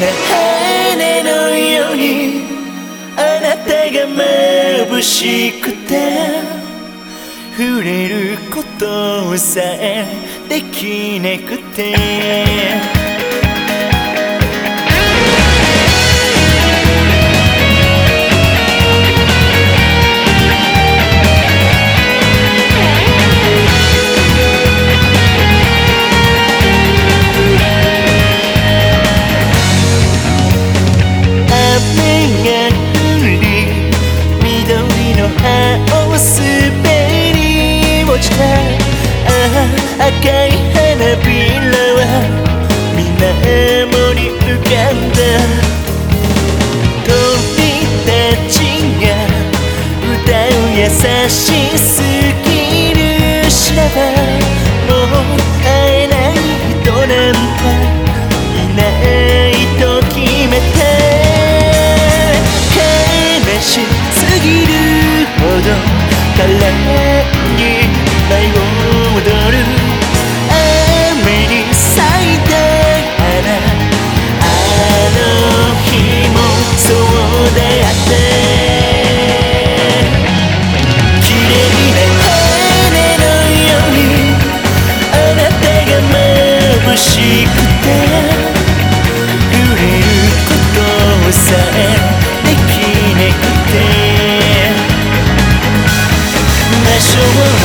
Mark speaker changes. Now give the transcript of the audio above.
Speaker 1: な羽のようにあなたが眩しくて触れることさえできなくて。優しすぎる知らばもう会えない人なんか情報